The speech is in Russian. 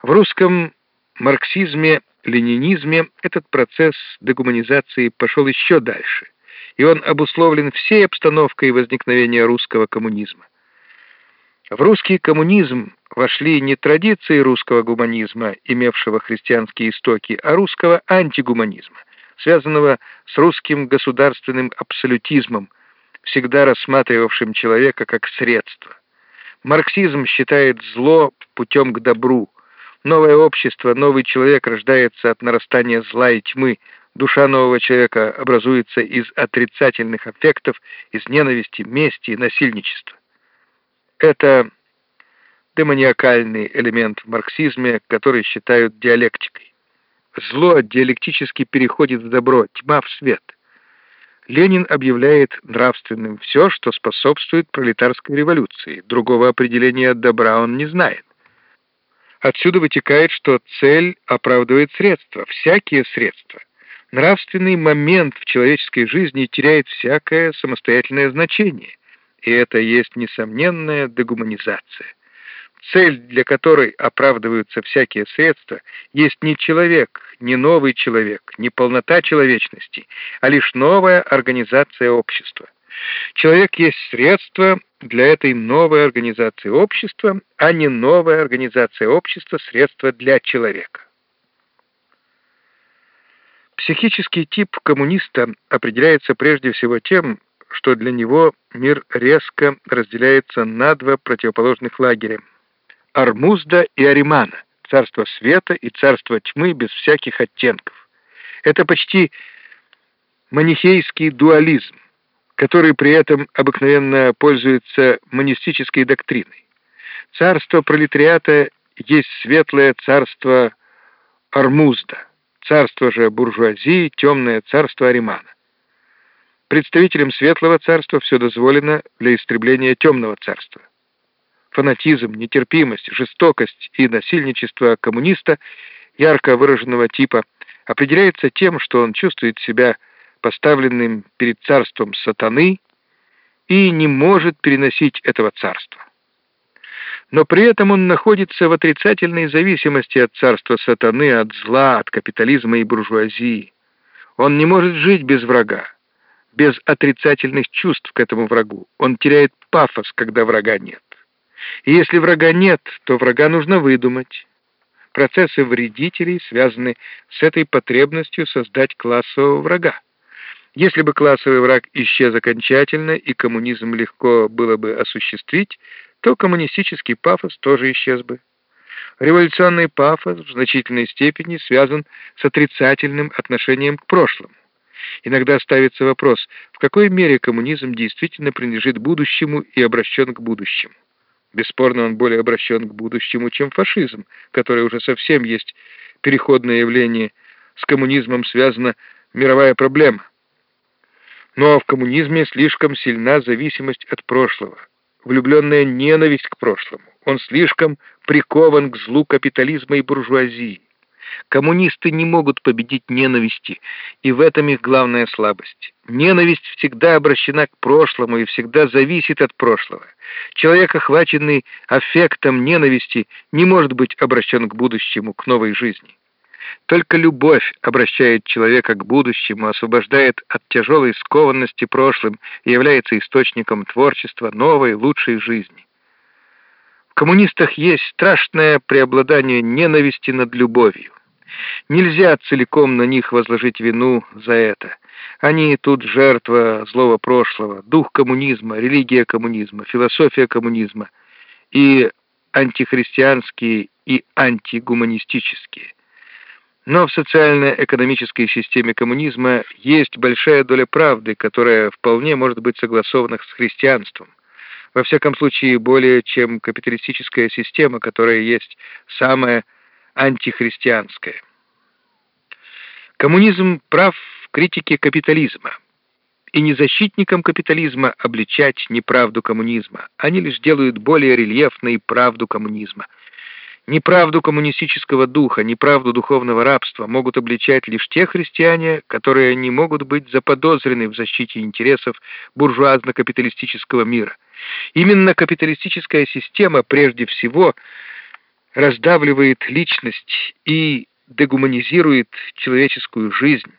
В русском марксизме-ленинизме этот процесс дегуманизации пошел еще дальше, и он обусловлен всей обстановкой возникновения русского коммунизма. В русский коммунизм вошли не традиции русского гуманизма, имевшего христианские истоки, а русского антигуманизма, связанного с русским государственным абсолютизмом, всегда рассматривавшим человека как средство. Марксизм считает зло путем к добру. Новое общество, новый человек рождается от нарастания зла и тьмы. Душа нового человека образуется из отрицательных аффектов, из ненависти, мести и насильничества. Это демониакальный элемент в марксизме, который считают диалектикой. Зло диалектически переходит в добро, тьма в свет. Ленин объявляет нравственным все, что способствует пролетарской революции. Другого определения добра он не знает. Отсюда вытекает, что цель оправдывает средства, всякие средства. Нравственный момент в человеческой жизни теряет всякое самостоятельное значение, и это есть несомненная дегуманизация. Цель, для которой оправдываются всякие средства, есть не человек, не новый человек, не полнота человечности, а лишь новая организация общества. Человек есть средство для этой новой организации общества, а не новая организация общества средство для человека. Психический тип коммуниста определяется прежде всего тем, что для него мир резко разделяется на два противоположных лагеря Армузда и Аримана, царство света и царство тьмы без всяких оттенков. Это почти манихейский дуализм, который при этом обыкновенно пользуется монистической доктриной. Царство пролетариата есть светлое царство Армузда, царство же буржуазии, темное царство Аримана. Представителям светлого царства все дозволено для истребления темного царства фанатизм, нетерпимость, жестокость и насильничество коммуниста ярко выраженного типа определяется тем, что он чувствует себя поставленным перед царством сатаны и не может переносить этого царства. Но при этом он находится в отрицательной зависимости от царства сатаны, от зла, от капитализма и буржуазии. Он не может жить без врага, без отрицательных чувств к этому врагу. Он теряет пафос, когда врага нет. И если врага нет, то врага нужно выдумать. Процессы вредителей связаны с этой потребностью создать классового врага. Если бы классовый враг исчез окончательно и коммунизм легко было бы осуществить, то коммунистический пафос тоже исчез бы. Революционный пафос в значительной степени связан с отрицательным отношением к прошлому. Иногда ставится вопрос, в какой мере коммунизм действительно принадлежит будущему и обращен к будущему. Бесспорно, он более обращен к будущему, чем фашизм, который уже совсем есть переходное явление. С коммунизмом связана мировая проблема. Но в коммунизме слишком сильна зависимость от прошлого, влюбленная ненависть к прошлому. Он слишком прикован к злу капитализма и буржуазии. Коммунисты не могут победить ненависти, и в этом их главная слабость. Ненависть всегда обращена к прошлому и всегда зависит от прошлого. Человек, охваченный аффектом ненависти, не может быть обращен к будущему, к новой жизни. Только любовь обращает человека к будущему, освобождает от тяжелой скованности прошлым и является источником творчества новой, лучшей жизни. В коммунистах есть страшное преобладание ненависти над любовью. Нельзя целиком на них возложить вину за это. Они тут жертва злого прошлого, дух коммунизма, религия коммунизма, философия коммунизма и антихристианские и антигуманистические. Но в социально-экономической системе коммунизма есть большая доля правды, которая вполне может быть согласована с христианством. Во всяком случае, более чем капиталистическая система, которая есть самая антихристианское. Коммунизм прав в критике капитализма. И не защитникам капитализма обличать неправду коммунизма. Они лишь делают более рельефной правду коммунизма. Неправду коммунистического духа, неправду духовного рабства могут обличать лишь те христиане, которые не могут быть заподозрены в защите интересов буржуазно-капиталистического мира. Именно капиталистическая система прежде всего раздавливает личность и дегуманизирует человеческую жизнь,